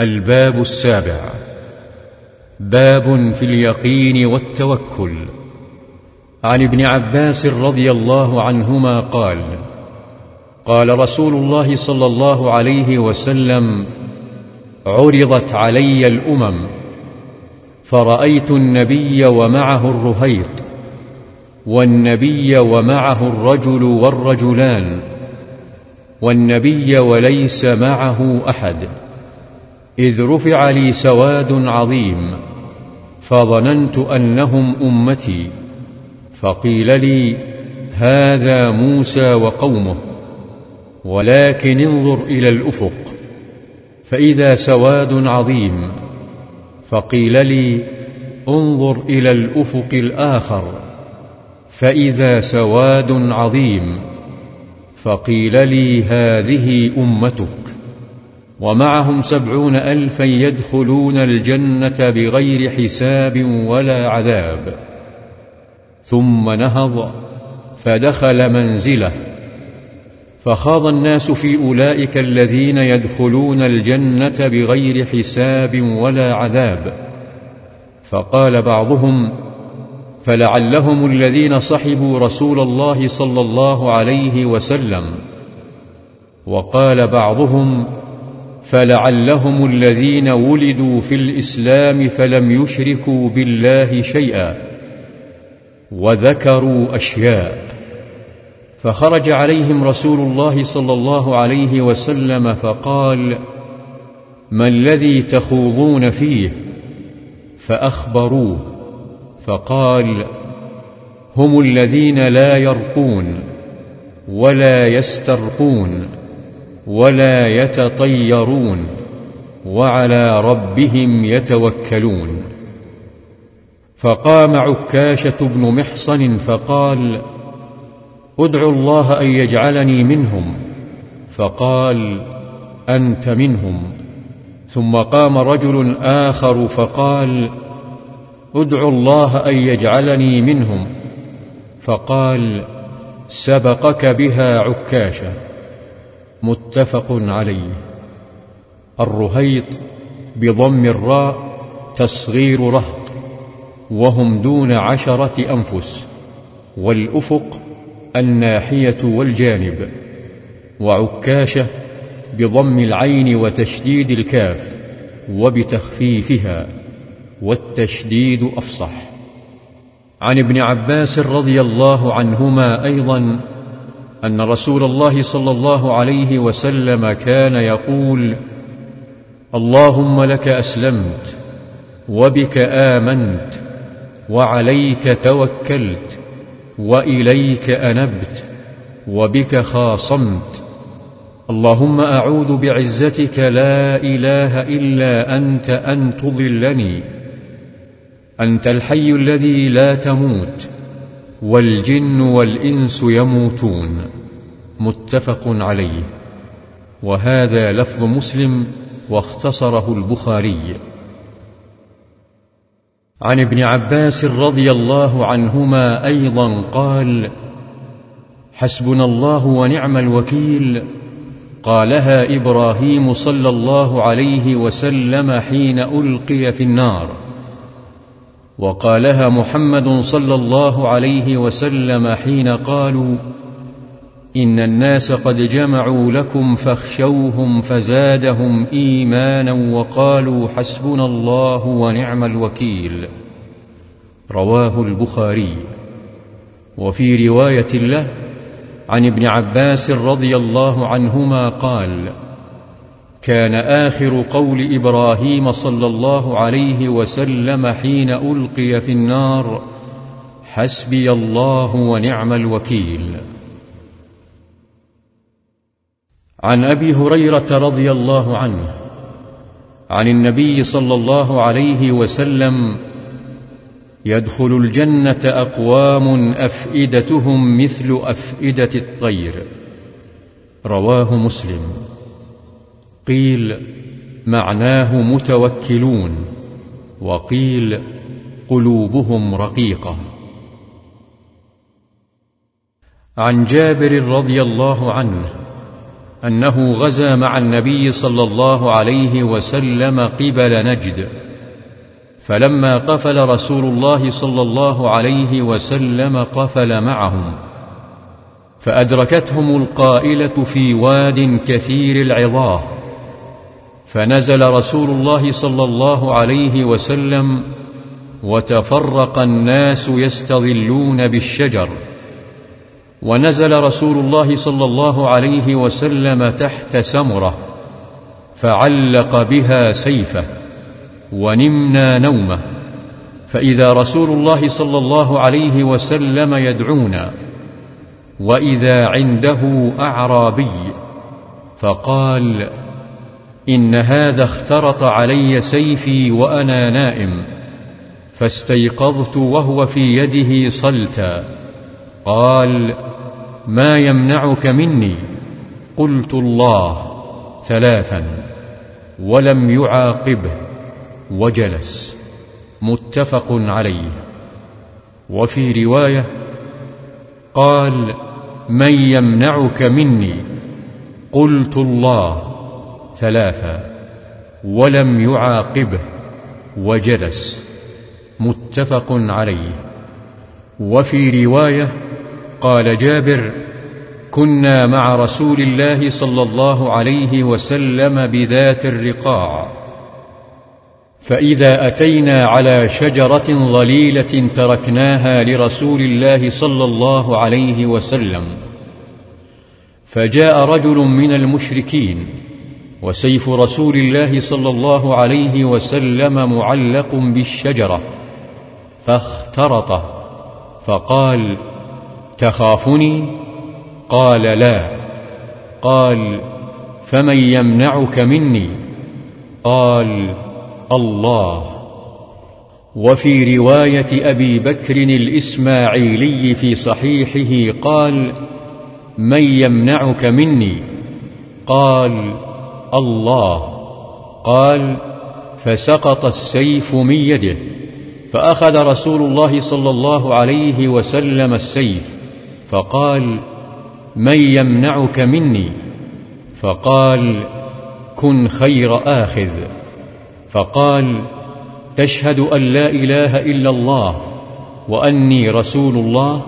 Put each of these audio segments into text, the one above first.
الباب السابع. باب في اليقين والتوكل. عن ابن عباس رضي الله عنهما قال قال رسول الله صلى الله عليه وسلم عرضت علي الأمم فرأيت النبي ومعه الرهيط والنبي ومعه الرجل والرجلان والنبي وليس معه أحد. إذ رفع لي سواد عظيم فظننت أنهم أمتي فقيل لي هذا موسى وقومه ولكن انظر إلى الأفق فإذا سواد عظيم. فقيل لي انظر إلى الأفق الآخر فإذا سواد عظيم. فقيل لي هذه أمتك. ومعهم سبعون الفا يدخلون الجنة بغير حساب ولا عذاب. ثم نهض فدخل منزله. فخاض الناس في أولئك الذين يدخلون الجنة بغير حساب ولا عذاب. فقال بعضهم فلعلهم الذين صحبوا رسول الله صلى الله عليه وسلم. وقال بعضهم فلعلهم الذين ولدوا في الإسلام فلم يشركوا بالله شيئا وذكروا أشياء فخرج عليهم رسول الله صلى الله عليه وسلم فقال ما الذي تخوضون فيه؟ فأخبروه فقال هم الذين لا يرقون ولا يسترقون ولا يتطيرون وعلى ربهم يتوكلون. فقام عكاشة بن محصن فقال ادعوا الله أن يجعلني منهم. فقال أنت منهم. ثم قام رجل آخر فقال ادعوا الله أن يجعلني منهم. فقال سبقك بها عكاشة. متفق عليه. الرهيط بضم الراء تصغير رهط وهم دون عشرة أنفس والأفق الناحية والجانب وعكاشه بضم العين وتشديد الكاف وبتخفيفها والتشديد أفصح. عن ابن عباس رضي الله عنهما أيضا أن رسول الله صلى الله عليه وسلم كان يقول اللهم لك أسلمت وبك آمنت وعليك توكلت وإليك أنبت وبك خاصمت. اللهم أعوذ بعزتك لا إله إلا أنت أن تضلني. أنت الحي الذي لا تموت والجن والإنس يموتون. متفق عليه. وهذا لفظ مسلم واختصره البخاري. عن ابن عباس رضي الله عنهما أيضا قال حسبنا الله ونعم الوكيل. قالها إبراهيم صلى الله عليه وسلم حين ألقي في النار. وقالها محمد صلى الله عليه وسلم حين قالوا إن الناس قد جمعوا لكم فاخشوهم فزادهم إيمانا وقالوا حسبنا الله ونعم الوكيل. رواه البخاري. وفي رواية له عن ابن عباس رضي الله عنهما قال كان آخر قول إبراهيم صلى الله عليه وسلم حين ألقي في النار حسبي الله ونعم الوكيل. عن أبي هريرة رضي الله عنه عن النبي صلى الله عليه وسلم يدخل الجنة أقوام أفئدتهم مثل أفئدة الطير. رواه مسلم. قيل معناه متوكلون. وقيل قلوبهم رقيقة. عن جابر رضي الله عنه أنه غزا مع النبي صلى الله عليه وسلم قبل نجد. فلما قفل رسول الله صلى الله عليه وسلم قفل معهم. فأدركتهم القائلة في واد كثير العظاه فنزل رسول الله صلى الله عليه وسلم وتفرق الناس يستظلون بالشجر. ونزل رسول الله صلى الله عليه وسلم تحت سمرة فعلق بها سيفه ونمنا نومه. فإذا رسول الله صلى الله عليه وسلم يدعونا وإذا عنده أعرابي فقال إن هذا اخترط علي سيفي وأنا نائم فاستيقظت وهو في يده صلتا. قال ما يمنعك مني؟ قلت الله ثلاثا ولم يعاقبه وجلس متفق عليه. وفي رواية قال من يمنعك مني؟ قلت الله ثلاثا ولم يعاقبه وجلس متفق عليه. وفي رواية قال جابر كنا مع رسول الله صلى الله عليه وسلم بذات الرقاع. فإذا أتينا على شجرة ظليلة تركناها لرسول الله صلى الله عليه وسلم. فجاء رجل من المشركين وسيف رسول الله صلى الله عليه وسلم معلق بالشجرة فاخترطه فقال تخافني؟ قال لا. قال فمن يمنعك مني؟ قال الله. وفي رواية أبي بكر الإسماعيلي في صحيحه قال من يمنعك مني؟ قال الله. قال فسقط السيف من يده فأخذ رسول الله صلى الله عليه وسلم السيف فقال من يمنعك مني؟ فقال كن خير آخذ. فقال تشهد أن لا إله إلا الله وأني رسول الله؟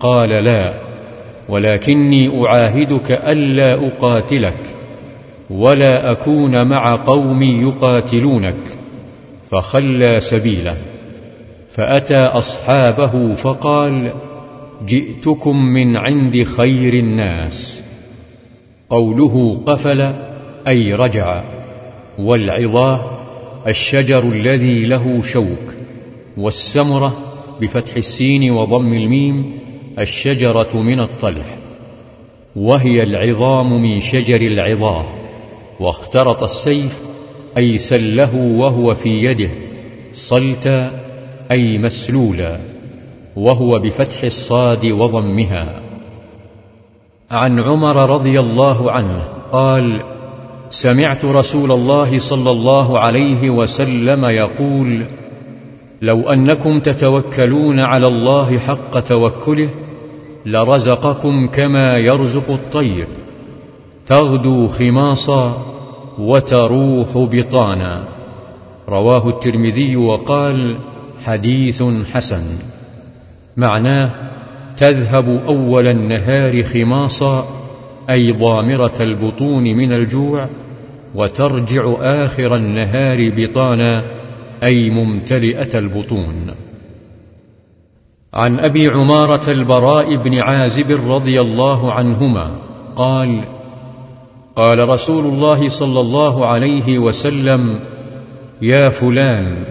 قال لا ولكني أعاهدك ألا أقاتلك ولا أكون مع قوم يقاتلونك. فخلى سبيله. فأتى أصحابه فقال جئتكم من عند خير الناس. قوله قفل أي رجع. والعظاه الشجر الذي له شوك. والسمرة بفتح السين وضم الميم الشجرة من الطلح. وهي العظام من شجر العظاه. واخترط السيف أي سله وهو في يده. صلتا أي مسلولا. وهو بفتح الصاد وضمها. عن عمر رضي الله عنه قال سمعت رسول الله صلى الله عليه وسلم يقول لو أنكم تتوكلون على الله حق توكله لرزقكم كما يرزق الطير. تغدو خماصا وتروح بطانا. رواه الترمذي وقال حديث حسن. معناه تذهب أول النهار خماصا أي ضامرة البطون من الجوع وترجع آخر النهار بطانا أي ممتلئة البطون. عن أبي عمارة البراء بن عازب رضي الله عنهما قال قال رسول الله صلى الله عليه وسلم يا فلان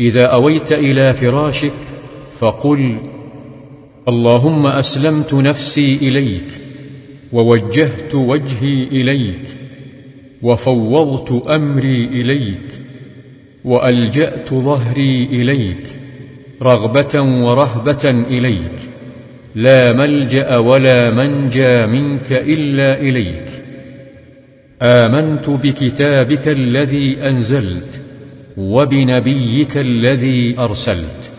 إذا أويت إلى فراشك فقل اللهم أسلمت نفسي إليك ووجهت وجهي إليك وفوضت أمري إليك وألجأت ظهري إليك رغبة ورهبة إليك لا ملجأ ولا منجى منك إلا إليك آمنت بكتابك الذي أنزلت وبنبيك الذي أرسلت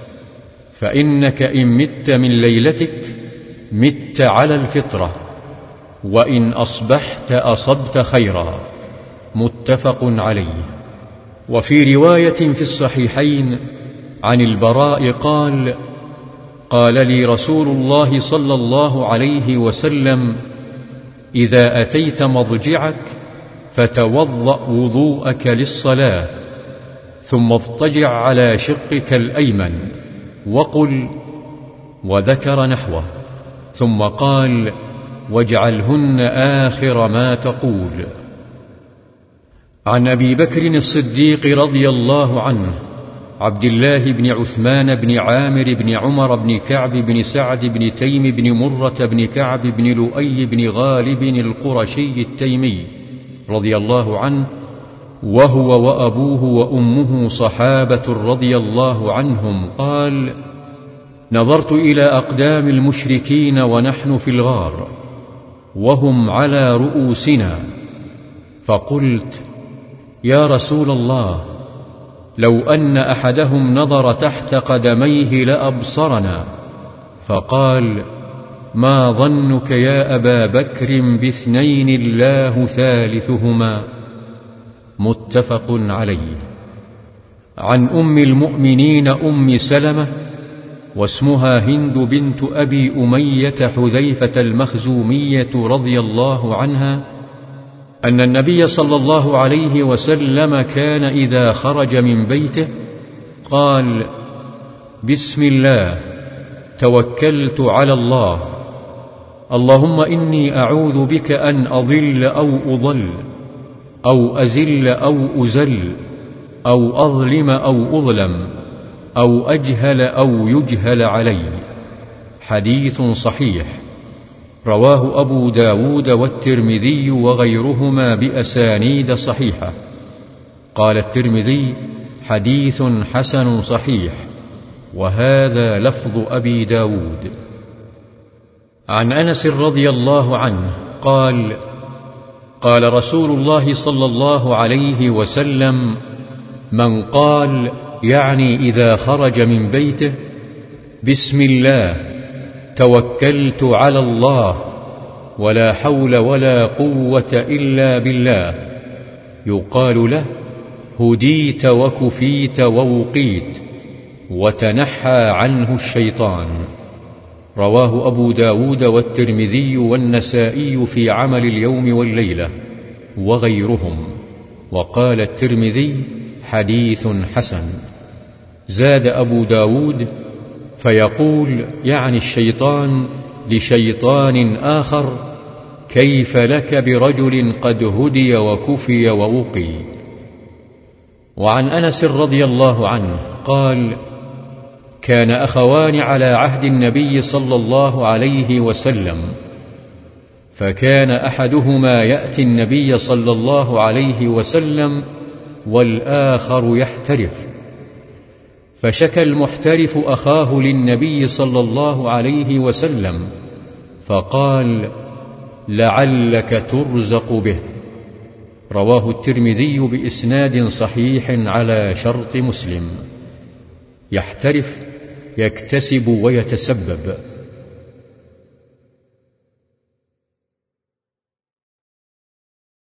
فإنك إن مت من ليلتك مت على الفطرة وإن أصبحت أصبت خيرا متفق عليه. وفي رواية في الصحيحين عن البراء قال قال لي رسول الله صلى الله عليه وسلم إذا أتيت مضجعك فتوضأ وضوءك للصلاة ثم اضطجع على شقك الأيمن. وقل وذكر نحوه ثم قال واجعلهن آخر ما تقول. عن أبي بكر الصديق رضي الله عنه عبد الله بن عثمان بن عامر بن عمر بن كعب بن سعد بن تيم بن مرة بن كعب بن لؤي بن غالب القرشي التيمي رضي الله عنه وهو وأبوه وأمه صحابة رضي الله عنهم قال نظرت إلى أقدام المشركين ونحن في الغار وهم على رؤوسنا. فقلت يا رسول الله لو أن أحدهم نظر تحت قدميه لأبصرنا. فقال ما ظنك يا أبا بكر باثنين الله ثالثهما؟ متفق عليه. عن أم المؤمنين أم سلمة واسمها هند بنت أبي أمية حذيفة المخزومية رضي الله عنها أن النبي صلى الله عليه وسلم كان إذا خرج من بيته قال بسم الله توكلت على الله اللهم إني أعوذ بك أن أضل أو أضل أو أزل أو أزل أو أظلم أو أظلم أو أجهل أو يجهل علي. حديث صحيح. رواه أبو داود والترمذي وغيرهما بأسانيد صحيحة. قال الترمذي حديث حسن صحيح وهذا لفظ أبي داود. عن أنس رضي الله عنه قال قال رسول الله صلى الله عليه وسلم من قال يعني إذا خرج من بيته بسم الله توكلت على الله ولا حول ولا قوة إلا بالله يقال له هديت وكفيت ووقيت وتنحى عنه الشيطان. رواه أبو داود والترمذي والنسائي في عمل اليوم والليلة وغيرهم. وقال الترمذي حديث حسن. زاد أبو داود فيقول يعني الشيطان لشيطان آخر كيف لك برجل قد هدي وكفي ووقي وعن أنس رضي الله عنه قال كان أخوان على عهد النبي صلى الله عليه وسلم فكان أحدهما يأتي النبي صلى الله عليه وسلم والآخر يحترف فشكى المحترف أخاه للنبي صلى الله عليه وسلم فقال لعلك ترزق به. رواه الترمذي بإسناد صحيح على شرط مسلم. يحترف يكتسب ويتسبب.